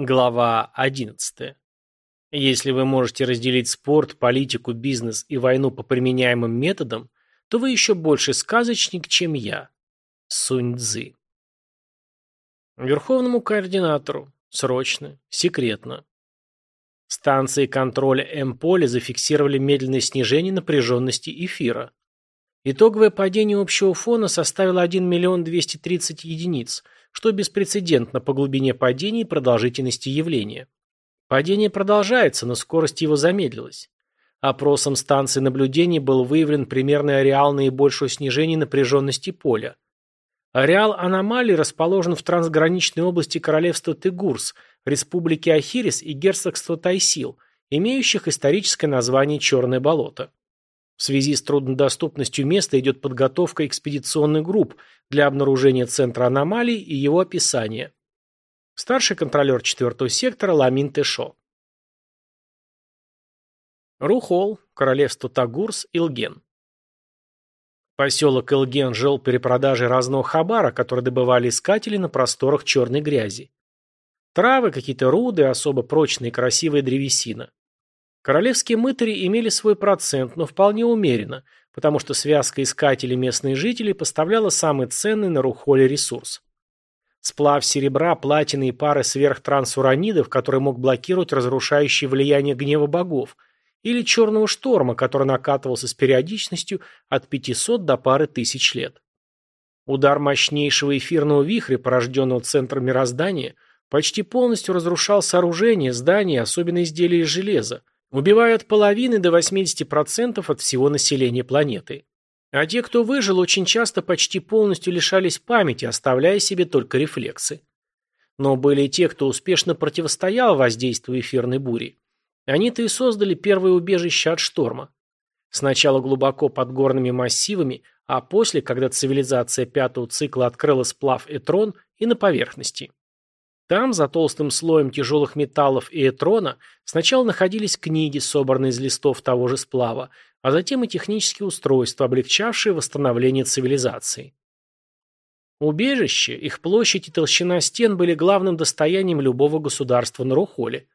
Глава 11. Если вы можете разделить спорт, политику, бизнес и войну по применяемым методам, то вы еще больше сказочник, чем я. Сунь Цзы. Верховному координатору. Срочно. Секретно. Станции контроля М-поля зафиксировали медленное снижение напряженности эфира. Итоговое падение общего фона составило 1 миллион 230 единиц – что беспрецедентно по глубине падения и продолжительности явления. Падение продолжается, но скорость его замедлилась. Опросом станции наблюдения был выявлен примерный ареал наибольшего снижения напряженности поля. Ареал аномалии расположен в трансграничной области королевства Тегурс, республики Ахирис и герцогства Тайсил, имеющих историческое название Черное болото. В связи с труднодоступностью места идет подготовка экспедиционных групп для обнаружения центра аномалий и его описания. Старший контролер 4 сектора Ламин Тэшо. Рухол, королевство Тагурс, Илген. Поселок Илген жил перепродажей разного хабара, который добывали искатели на просторах черной грязи. Травы, какие-то руды, особо прочные и красивая древесина. Королевские мытари имели свой процент, но вполне умеренно, потому что связка искателей местные жители поставляла самый ценный на Рухоле ресурс. Сплав серебра, платины и пары сверхтрансуранидов, который мог блокировать разрушающее влияние гнева богов, или черного шторма, который накатывался с периодичностью от 500 до пары тысяч лет. Удар мощнейшего эфирного вихря, порожденного центром мироздания, почти полностью разрушал сооружения, здания, особенно изделия из железа, убивая от половины до 80% от всего населения планеты. А те, кто выжил, очень часто почти полностью лишались памяти, оставляя себе только рефлексы. Но были и те, кто успешно противостоял воздействию эфирной бури. Они-то и создали первое убежище от шторма. Сначала глубоко под горными массивами, а после, когда цивилизация пятого цикла открыла сплав Этрон, и на поверхности. Там, за толстым слоем тяжелых металлов и этрона, сначала находились книги, собранные из листов того же сплава, а затем и технические устройства, облегчавшие восстановление цивилизации. Убежище, их площадь и толщина стен были главным достоянием любого государства на Рухоле.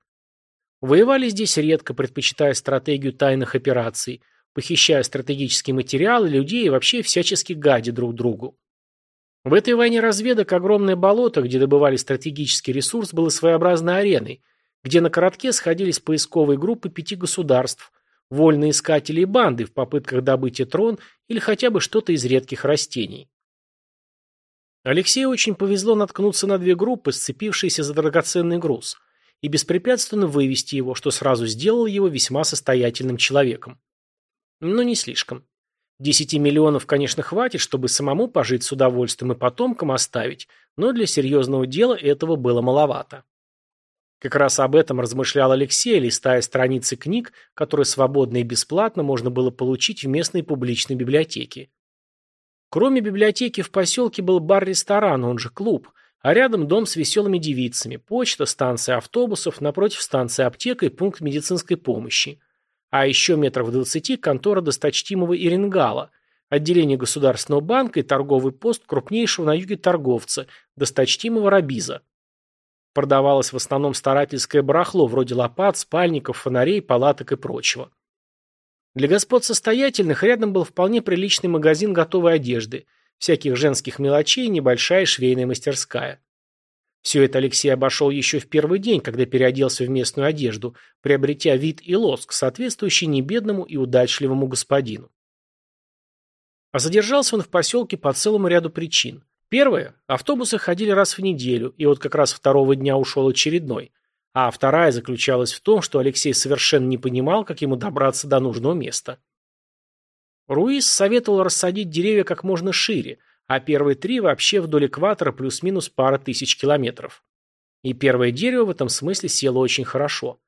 Воевали здесь редко, предпочитая стратегию тайных операций, похищая стратегические материалы, людей и вообще всячески гадя друг другу. В этой войне разведок огромное болото, где добывали стратегический ресурс, было своеобразной ареной, где на коротке сходились поисковые группы пяти государств, вольные искатели и банды в попытках добыть трон или хотя бы что-то из редких растений. Алексею очень повезло наткнуться на две группы, сцепившиеся за драгоценный груз, и беспрепятственно вывести его, что сразу сделало его весьма состоятельным человеком. Но не слишком. Десяти миллионов, конечно, хватит, чтобы самому пожить с удовольствием и потомкам оставить, но для серьезного дела этого было маловато. Как раз об этом размышлял Алексей, листая страницы книг, которые свободно и бесплатно можно было получить в местной публичной библиотеке. Кроме библиотеки в поселке был бар-ресторан, он же клуб, а рядом дом с веселыми девицами, почта, станция автобусов, напротив станции аптека и пункт медицинской помощи – а еще метров в двадцати контора досточтимого Иренгала, отделение Государственного банка и торговый пост крупнейшего на юге торговца, досточтимого Рабиза. Продавалось в основном старательское барахло, вроде лопат, спальников, фонарей, палаток и прочего. Для господ состоятельных рядом был вполне приличный магазин готовой одежды, всяких женских мелочей и небольшая швейная мастерская. Все это Алексей обошел еще в первый день, когда переоделся в местную одежду, приобретя вид и лоск, соответствующий небедному и удачливому господину. А задержался он в поселке по целому ряду причин. Первое – автобусы ходили раз в неделю, и вот как раз второго дня ушел очередной. А вторая заключалась в том, что Алексей совершенно не понимал, как ему добраться до нужного места. Руис советовал рассадить деревья как можно шире – а первые три вообще вдоль экватора плюс-минус пара тысяч километров. И первое дерево в этом смысле село очень хорошо.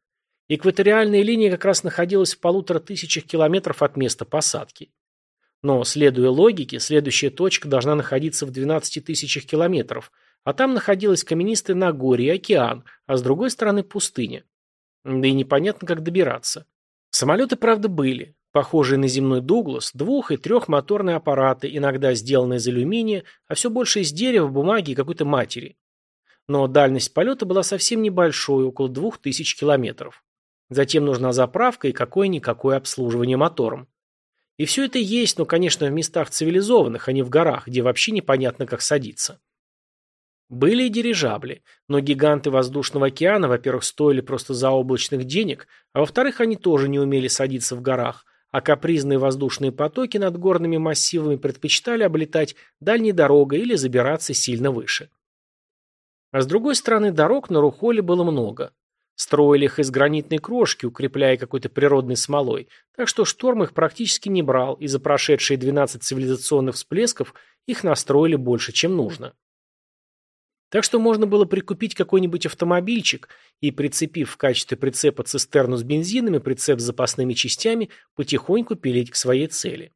Экваториальная линия как раз находилась в полутора тысячах километров от места посадки. Но, следуя логике, следующая точка должна находиться в 12 тысячах километров, а там находилась каменистое Нагорье и океан, а с другой стороны пустыня. Да и непонятно, как добираться. Самолеты, правда, были. Похожие на земной Дуглас, двух- и трехмоторные аппараты, иногда сделанные из алюминия, а все больше из дерева, бумаги и какой-то матери. но дальность полета была совсем небольшой, около 2000 километров. Затем нужна заправка и какое-никакое обслуживание мотором. И все это есть, но, конечно, в местах цивилизованных, а не в горах, где вообще непонятно, как садиться. Были и дирижабли, но гиганты воздушного океана, во-первых, стоили просто заоблачных денег, а во-вторых, они тоже не умели садиться в горах, а капризные воздушные потоки над горными массивами предпочитали облетать дальней дорогой или забираться сильно выше. А с другой стороны, дорог на Рухоле было много. Строили их из гранитной крошки, укрепляя какой-то природной смолой, так что шторм их практически не брал, и за прошедшие 12 цивилизационных всплесков их настроили больше, чем нужно. Так что можно было прикупить какой-нибудь автомобильчик и, прицепив в качестве прицепа цистерну с бензином и прицеп с запасными частями, потихоньку пилить к своей цели.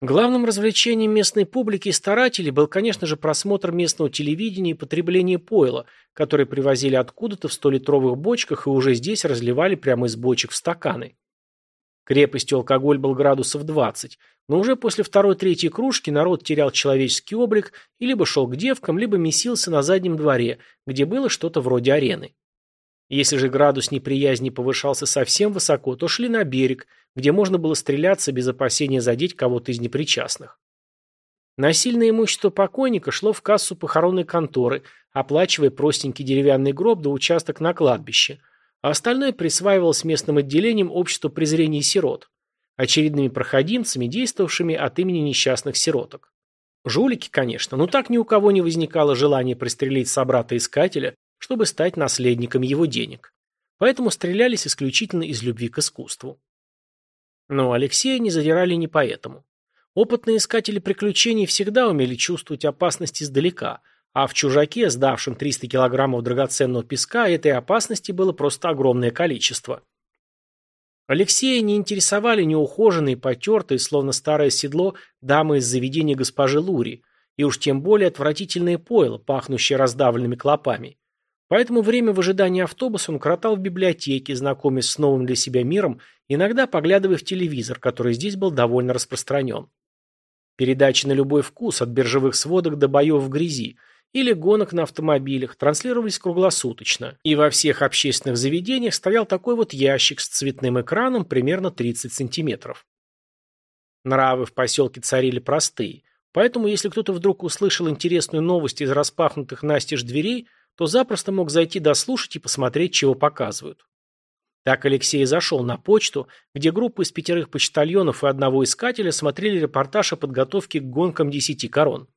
Главным развлечением местной публики и старателей был, конечно же, просмотр местного телевидения и потребление пойла, которое привозили откуда-то в 100-литровых бочках и уже здесь разливали прямо из бочек в стаканы. Крепостью алкоголь был градусов 20, но уже после второй-третьей кружки народ терял человеческий облик и либо шел к девкам, либо месился на заднем дворе, где было что-то вроде арены. Если же градус неприязни повышался совсем высоко, то шли на берег, где можно было стреляться без опасения задеть кого-то из непричастных. Насильное имущество покойника шло в кассу похоронной конторы, оплачивая простенький деревянный гроб до участок на кладбище, а остальное присваивалось местным отделением общества презрения сирот, очередными проходимцами, действовавшими от имени несчастных сироток. Жулики, конечно, но так ни у кого не возникало желания пристрелить собрата-искателя, чтобы стать наследником его денег. Поэтому стрелялись исключительно из любви к искусству. Но Алексея не задирали не поэтому. Опытные искатели приключений всегда умели чувствовать опасность издалека, а в чужаке, сдавшем 300 килограммов драгоценного песка, этой опасности было просто огромное количество. Алексея не интересовали неухоженные, потертые, словно старое седло, дамы из заведения госпожи Лури, и уж тем более отвратительное пойло, пахнущее раздавленными клопами. Поэтому время в ожидании автобуса он кротал в библиотеке, знакомясь с новым для себя миром, иногда поглядывая в телевизор, который здесь был довольно распространен. Передачи на любой вкус, от биржевых сводок до боев в грязи, или гонок на автомобилях, транслировались круглосуточно. И во всех общественных заведениях стоял такой вот ящик с цветным экраном примерно 30 сантиметров. Нравы в поселке царили простые, поэтому если кто-то вдруг услышал интересную новость из распахнутых настежь дверей – то запросто мог зайти дослушать и посмотреть, чего показывают. Так Алексей зашел на почту, где группа из пятерых почтальонов и одного искателя смотрели репортаж о подготовке к гонкам десяти корон.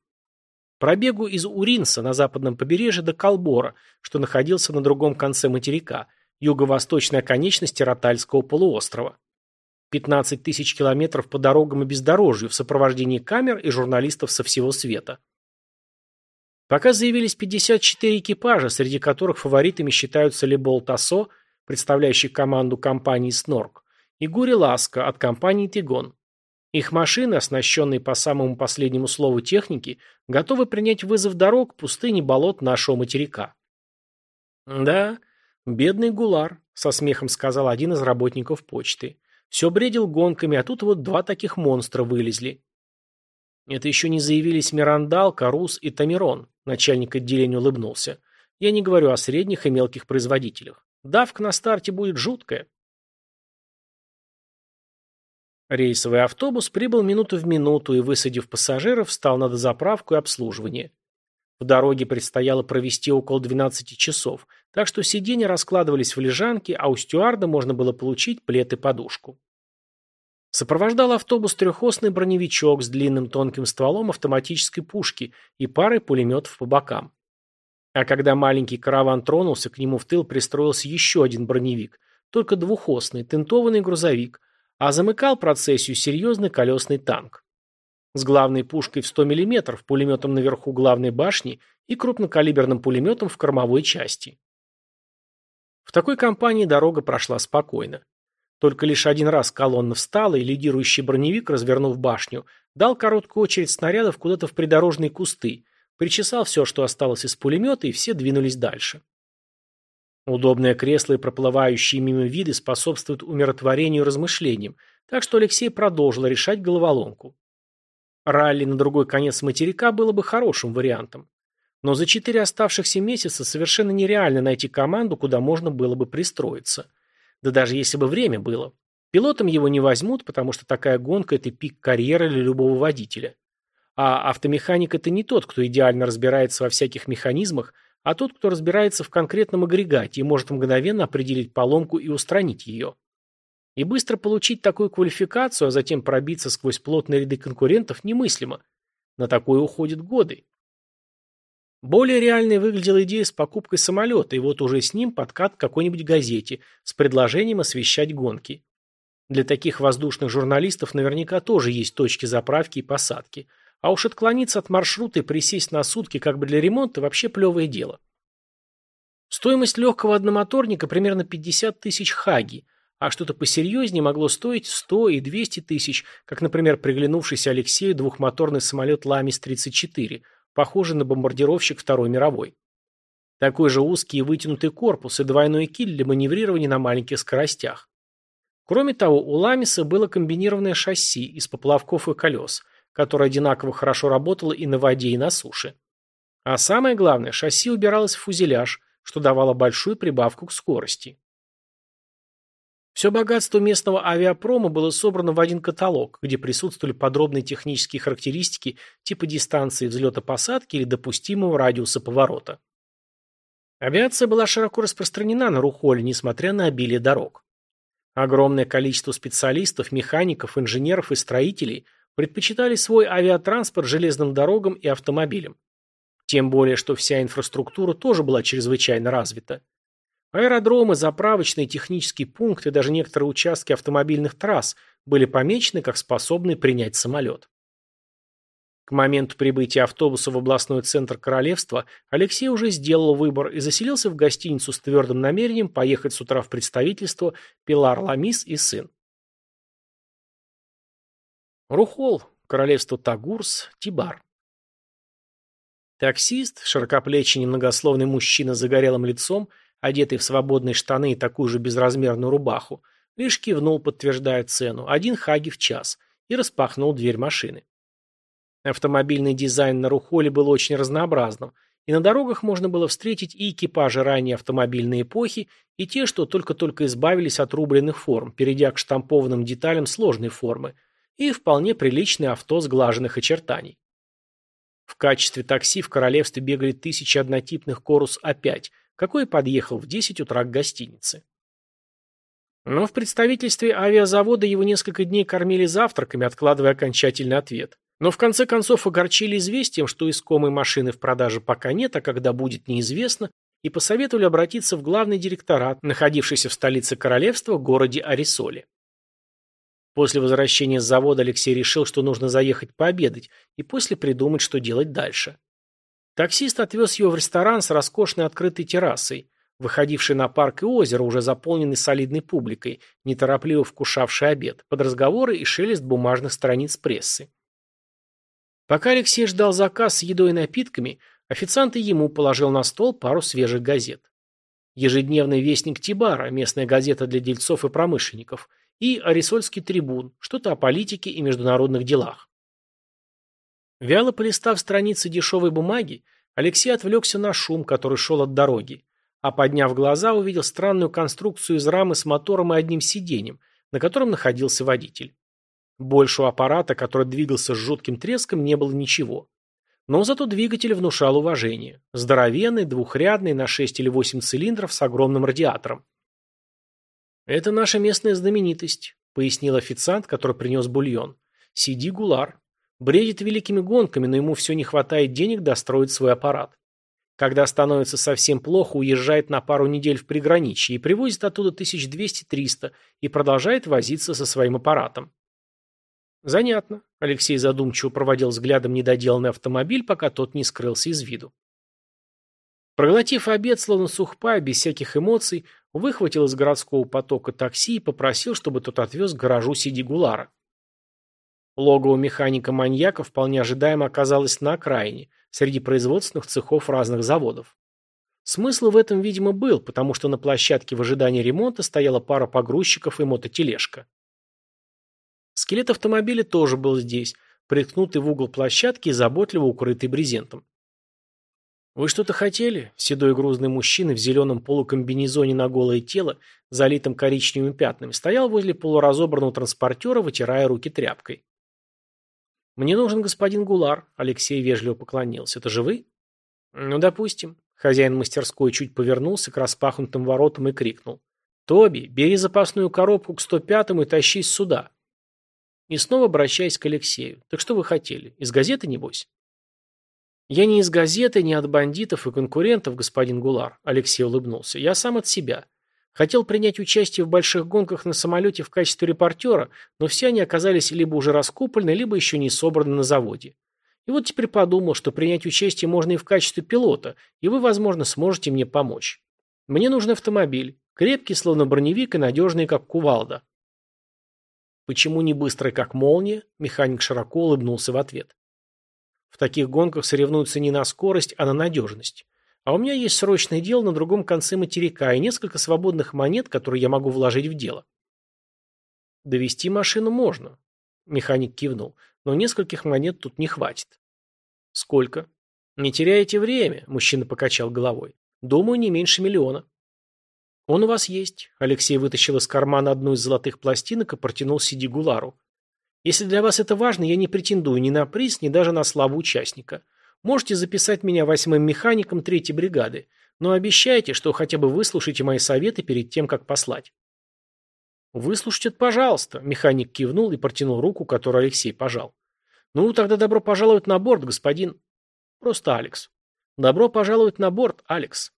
Пробегу из Уринса на западном побережье до Колбора, что находился на другом конце материка, юго-восточной оконечности Ротальского полуострова. 15 тысяч километров по дорогам и бездорожью в сопровождении камер и журналистов со всего света. Пока заявились 54 экипажа, среди которых фаворитами считаются Лебол Тассо, представляющий команду компании «Снорк», и Гури Ласка от компании «Тигон». Их машины, оснащенные по самому последнему слову техники, готовы принять вызов дорог, пустыни, болот нашего материка. «Да, бедный Гулар», — со смехом сказал один из работников почты. «Все бредил гонками, а тут вот два таких монстра вылезли». Это еще не заявились Мирандал, Карус и Тамирон. Начальник отделения улыбнулся. Я не говорю о средних и мелких производителях. Давка на старте будет жуткая. Рейсовый автобус прибыл минуту в минуту и, высадив пассажиров, встал на дозаправку и обслуживание. В дороге предстояло провести около 12 часов, так что сиденья раскладывались в лежанке, а у стюарда можно было получить плед и подушку. Сопровождал автобус трехосный броневичок с длинным тонким стволом автоматической пушки и парой пулеметов по бокам. А когда маленький караван тронулся, к нему в тыл пристроился еще один броневик, только двухосный, тентованный грузовик, а замыкал процессию серьезный колесный танк. С главной пушкой в 100 мм, пулеметом наверху главной башни и крупнокалиберным пулеметом в кормовой части. В такой компании дорога прошла спокойно. Только лишь один раз колонна встала, и лидирующий броневик, развернув башню, дал короткую очередь снарядов куда-то в придорожные кусты, причесал все, что осталось из пулемета, и все двинулись дальше. Удобное кресло и проплывающие мимо виды способствуют умиротворению и размышлениям, так что Алексей продолжил решать головоломку. Ралли на другой конец материка было бы хорошим вариантом. Но за четыре оставшихся месяца совершенно нереально найти команду, куда можно было бы пристроиться. Да даже если бы время было. Пилотом его не возьмут, потому что такая гонка – это пик карьеры для любого водителя. А автомеханик – это не тот, кто идеально разбирается во всяких механизмах, а тот, кто разбирается в конкретном агрегате и может мгновенно определить поломку и устранить ее. И быстро получить такую квалификацию, а затем пробиться сквозь плотные ряды конкурентов немыслимо. На такое уходят годы. Более реальной выглядела идея с покупкой самолета, и вот уже с ним подкат к какой-нибудь газете с предложением освещать гонки. Для таких воздушных журналистов наверняка тоже есть точки заправки и посадки. А уж отклониться от маршрута и присесть на сутки как бы для ремонта вообще плевое дело. Стоимость легкого одномоторника примерно 50 тысяч хаги, а что-то посерьезнее могло стоить 100 и 200 тысяч, как, например, приглянувшийся Алексею двухмоторный самолет Ламис-34, похожий на бомбардировщик Второй мировой. Такой же узкий и вытянутый корпус и двойной киль для маневрирования на маленьких скоростях. Кроме того, у Ламиса было комбинированное шасси из поплавков и колес, которое одинаково хорошо работало и на воде, и на суше. А самое главное, шасси убиралось в фузеляж, что давало большую прибавку к скорости. Все богатство местного авиапрома было собрано в один каталог, где присутствовали подробные технические характеристики типа дистанции взлета-посадки или допустимого радиуса поворота. Авиация была широко распространена на Рухоле, несмотря на обилие дорог. Огромное количество специалистов, механиков, инженеров и строителей предпочитали свой авиатранспорт железным дорогам и автомобилям. Тем более, что вся инфраструктура тоже была чрезвычайно развита. Аэродромы, заправочные, технические пункты, даже некоторые участки автомобильных трасс были помечены как способные принять самолет. К моменту прибытия автобуса в областной центр королевства Алексей уже сделал выбор и заселился в гостиницу с твердым намерением поехать с утра в представительство Пилар Ламис и сын. Рухол, королевство Тагурс, Тибар. Таксист, широкоплечий немногословный мужчина с загорелым лицом – одетый в свободные штаны и такую же безразмерную рубаху, лишь кивнул, подтверждая цену, один хаги в час, и распахнул дверь машины. Автомобильный дизайн на Рухоле был очень разнообразным, и на дорогах можно было встретить и экипажи ранней автомобильной эпохи, и те, что только-только избавились от рубленных форм, перейдя к штампованным деталям сложной формы, и вполне приличное авто сглаженных очертаний. В качестве такси в королевстве бегали тысячи однотипных Корус А5, какой подъехал в 10 утра к гостинице. Но в представительстве авиазавода его несколько дней кормили завтраками, откладывая окончательный ответ. Но в конце концов огорчили известием, что искомой машины в продаже пока нет, а когда будет неизвестно, и посоветовали обратиться в главный директорат, находившийся в столице королевства, городе Арисоле. После возвращения с завода Алексей решил, что нужно заехать пообедать и после придумать, что делать дальше. Таксист отвез его в ресторан с роскошной открытой террасой, выходивший на парк и озеро, уже заполненный солидной публикой, неторопливо вкушавший обед, под разговоры и шелест бумажных страниц прессы. Пока Алексей ждал заказ с едой и напитками, официант и ему положил на стол пару свежих газет. Ежедневный вестник Тибара, местная газета для дельцов и промышленников, и Арисольский трибун, что-то о политике и международных делах. Вяло полистав страницы дешевой бумаги, Алексей отвлекся на шум, который шел от дороги, а подняв глаза, увидел странную конструкцию из рамы с мотором и одним сиденьем, на котором находился водитель. Больше у аппарата, который двигался с жутким треском, не было ничего. Но зато двигатель внушал уважение. Здоровенный, двухрядный, на 6 или 8 цилиндров с огромным радиатором. «Это наша местная знаменитость», — пояснил официант, который принес бульон. «Сиди, Гулар. Бредит великими гонками, но ему все не хватает денег достроить свой аппарат. Когда становится совсем плохо, уезжает на пару недель в приграничье и привозит оттуда 1200-300 и продолжает возиться со своим аппаратом. Занятно. Алексей задумчиво проводил взглядом недоделанный автомобиль, пока тот не скрылся из виду. Проглотив обед, словно сухпай, без всяких эмоций, выхватил из городского потока такси и попросил, чтобы тот отвез к гаражу Сиди Гулара. Логово механика-маньяка вполне ожидаемо оказалось на окраине, среди производственных цехов разных заводов. Смысл в этом, видимо, был, потому что на площадке в ожидании ремонта стояла пара погрузчиков и мототележка. Скелет автомобиля тоже был здесь, приткнутый в угол площадки и заботливо укрытый брезентом. «Вы что-то хотели?» Седой грузный мужчина в зеленом полукомбинезоне на голое тело, залитым коричневыми пятнами, стоял возле полуразобранного транспортера, вытирая руки тряпкой. «Мне нужен господин Гулар», — Алексей вежливо поклонился. «Это же вы?» «Ну, допустим». Хозяин мастерской чуть повернулся к распахнутым воротам и крикнул. «Тоби, бери запасную коробку к 105-му и тащись сюда». И снова обращаясь к Алексею. «Так что вы хотели? Из газеты, небось?» «Я не из газеты, не от бандитов и конкурентов, господин Гулар», – Алексей улыбнулся. «Я сам от себя. Хотел принять участие в больших гонках на самолете в качестве репортера, но все они оказались либо уже раскуплены, либо еще не собраны на заводе. И вот теперь подумал, что принять участие можно и в качестве пилота, и вы, возможно, сможете мне помочь. Мне нужен автомобиль, крепкий, словно броневик, и надежный, как кувалда». «Почему не быстрый, как молния?» – механик широко улыбнулся в ответ. В таких гонках соревнуются не на скорость, а на надежность. А у меня есть срочное дело на другом конце материка и несколько свободных монет, которые я могу вложить в дело. Довести машину можно. Механик кивнул. Но нескольких монет тут не хватит. Сколько? Не теряйте время, мужчина покачал головой. Думаю, не меньше миллиона. Он у вас есть. Алексей вытащил из кармана одну из золотых пластинок и протянул Сиди Гулару. Если для вас это важно, я не претендую ни на приз, ни даже на славу участника. Можете записать меня восьмым механиком третьей бригады, но обещайте, что хотя бы выслушаете мои советы перед тем, как послать. Выслушайте пожалуйста, механик кивнул и протянул руку, которую Алексей пожал. Ну, тогда добро пожаловать на борт, господин. Просто Алекс. Добро пожаловать на борт, Алекс.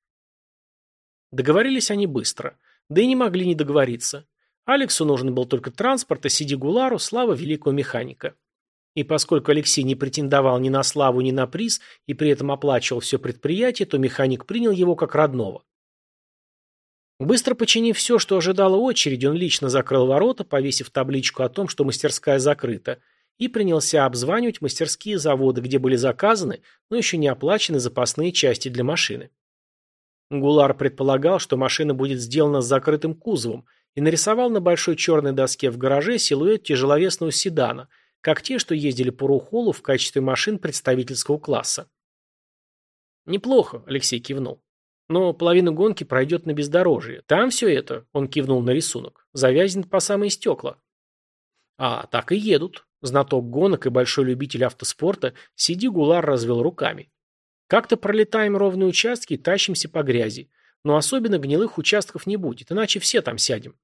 Договорились они быстро, да и не могли не договориться. Алексу нужен был только транспорт, а Сиди Гулару – слава великого механика. И поскольку Алексей не претендовал ни на славу, ни на приз, и при этом оплачивал все предприятие, то механик принял его как родного. Быстро починив все, что ожидало очереди, он лично закрыл ворота, повесив табличку о том, что мастерская закрыта, и принялся обзванивать мастерские заводы, где были заказаны, но еще не оплачены запасные части для машины. Гулар предполагал, что машина будет сделана с закрытым кузовом, и нарисовал на большой черной доске в гараже силуэт тяжеловесного седана, как те, что ездили по Рухолу в качестве машин представительского класса. «Неплохо», — Алексей кивнул. «Но половина гонки пройдет на бездорожье. Там все это», — он кивнул на рисунок, — «завязнет по самые стекла». «А, так и едут», — знаток гонок и большой любитель автоспорта, Сиди Гулар развел руками. «Как-то пролетаем ровные участки и тащимся по грязи. Но особенно гнилых участков не будет, иначе все там сядем.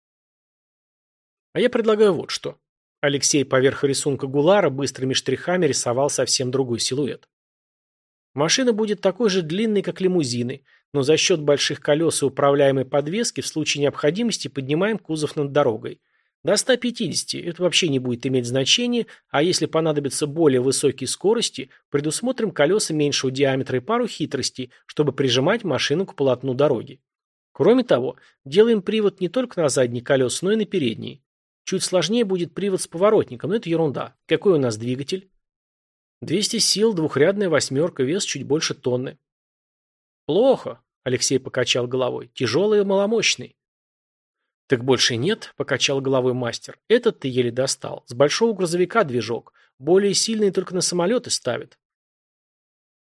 А я предлагаю вот что. Алексей поверх рисунка Гулара быстрыми штрихами рисовал совсем другой силуэт. Машина будет такой же длинной, как лимузины, но за счет больших колес и управляемой подвески в случае необходимости поднимаем кузов над дорогой. До 150 это вообще не будет иметь значения, а если понадобятся более высокие скорости, предусмотрим колеса меньшего диаметра и пару хитростей, чтобы прижимать машину к полотну дороги. Кроме того, делаем привод не только на задние колеса, но и на передние. Чуть сложнее будет привод с поворотником, но это ерунда. Какой у нас двигатель? 200 сил, двухрядная восьмерка, вес чуть больше тонны. Плохо, Алексей покачал головой. Тяжелый и маломощный. Так больше нет, покачал головой мастер. Этот ты еле достал. С большого грузовика движок. Более сильный только на самолеты ставят.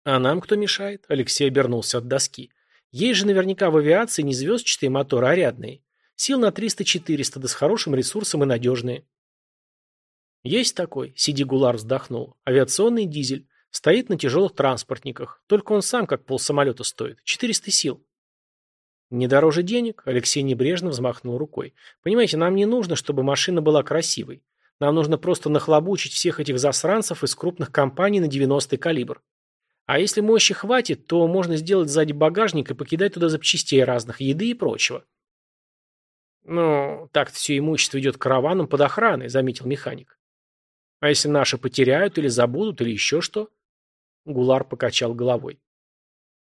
А нам кто мешает? Алексей обернулся от доски. Есть же наверняка в авиации не звездчатые моторы, а рядные. Сил на 300-400, да с хорошим ресурсом и надежные. Есть такой, Сиди Гулар вздохнул. Авиационный дизель. Стоит на тяжелых транспортниках. Только он сам как полсамолета стоит. 400 сил. Не дороже денег, Алексей небрежно взмахнул рукой. Понимаете, нам не нужно, чтобы машина была красивой. Нам нужно просто нахлобучить всех этих засранцев из крупных компаний на 90-й калибр. А если мощи хватит, то можно сделать сзади багажник и покидать туда запчастей разных, еды и прочего. «Ну, так-то все имущество идет караваном под охраной», — заметил механик. «А если наши потеряют или забудут, или еще что?» Гулар покачал головой.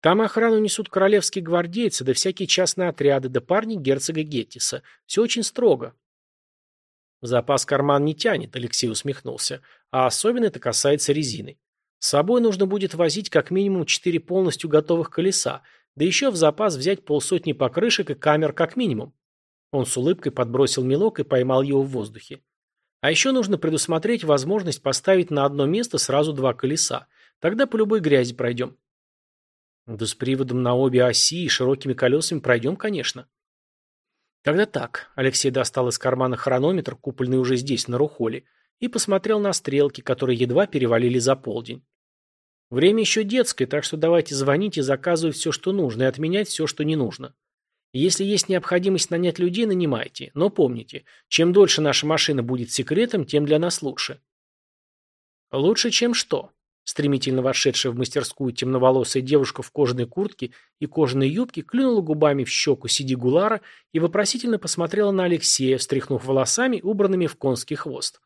«Там охрану несут королевские гвардейцы, да всякие частные отряды, да парни герцога Геттиса. Все очень строго». «Запас карман не тянет», — Алексей усмехнулся. «А особенно это касается резины. С собой нужно будет возить как минимум четыре полностью готовых колеса, да еще в запас взять полсотни покрышек и камер как минимум. Он с улыбкой подбросил мелок и поймал его в воздухе. А еще нужно предусмотреть возможность поставить на одно место сразу два колеса. Тогда по любой грязи пройдем. Да с приводом на обе оси и широкими колесами пройдем, конечно. Тогда так. Алексей достал из кармана хронометр, купольный уже здесь, на Рухоле, и посмотрел на стрелки, которые едва перевалили за полдень. Время еще детское, так что давайте звонить и заказывать все, что нужно, и отменять все, что не нужно. Если есть необходимость нанять людей, нанимайте. Но помните, чем дольше наша машина будет секретом, тем для нас лучше. Лучше, чем что? Стремительно вошедшая в мастерскую темноволосая девушка в кожаной куртке и кожаной юбке клюнула губами в щеку Сиди Гулара и вопросительно посмотрела на Алексея, встряхнув волосами, убранными в конский хвост.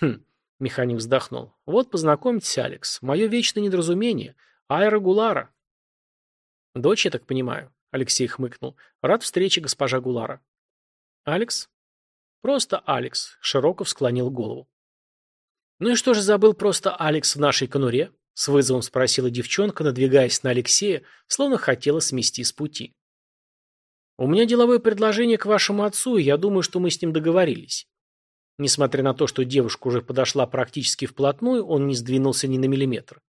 Хм, Механик вздохнул. «Вот познакомьтесь, Алекс. Мое вечное недоразумение. Айра Гулара». «Дочь, я так понимаю», — Алексей хмыкнул. «Рад встрече, госпожа Гулара». «Алекс?» «Просто Алекс», — Широков склонил голову. «Ну и что же забыл просто Алекс в нашей конуре?» — с вызовом спросила девчонка, надвигаясь на Алексея, словно хотела смести с пути. «У меня деловое предложение к вашему отцу, и я думаю, что мы с ним договорились. Несмотря на то, что девушка уже подошла практически вплотную, он не сдвинулся ни на миллиметр.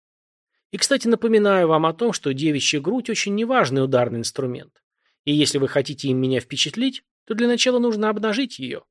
И, кстати, напоминаю вам о том, что девичья грудь очень неважный ударный инструмент. И если вы хотите им меня впечатлить, то для начала нужно обнажить ее.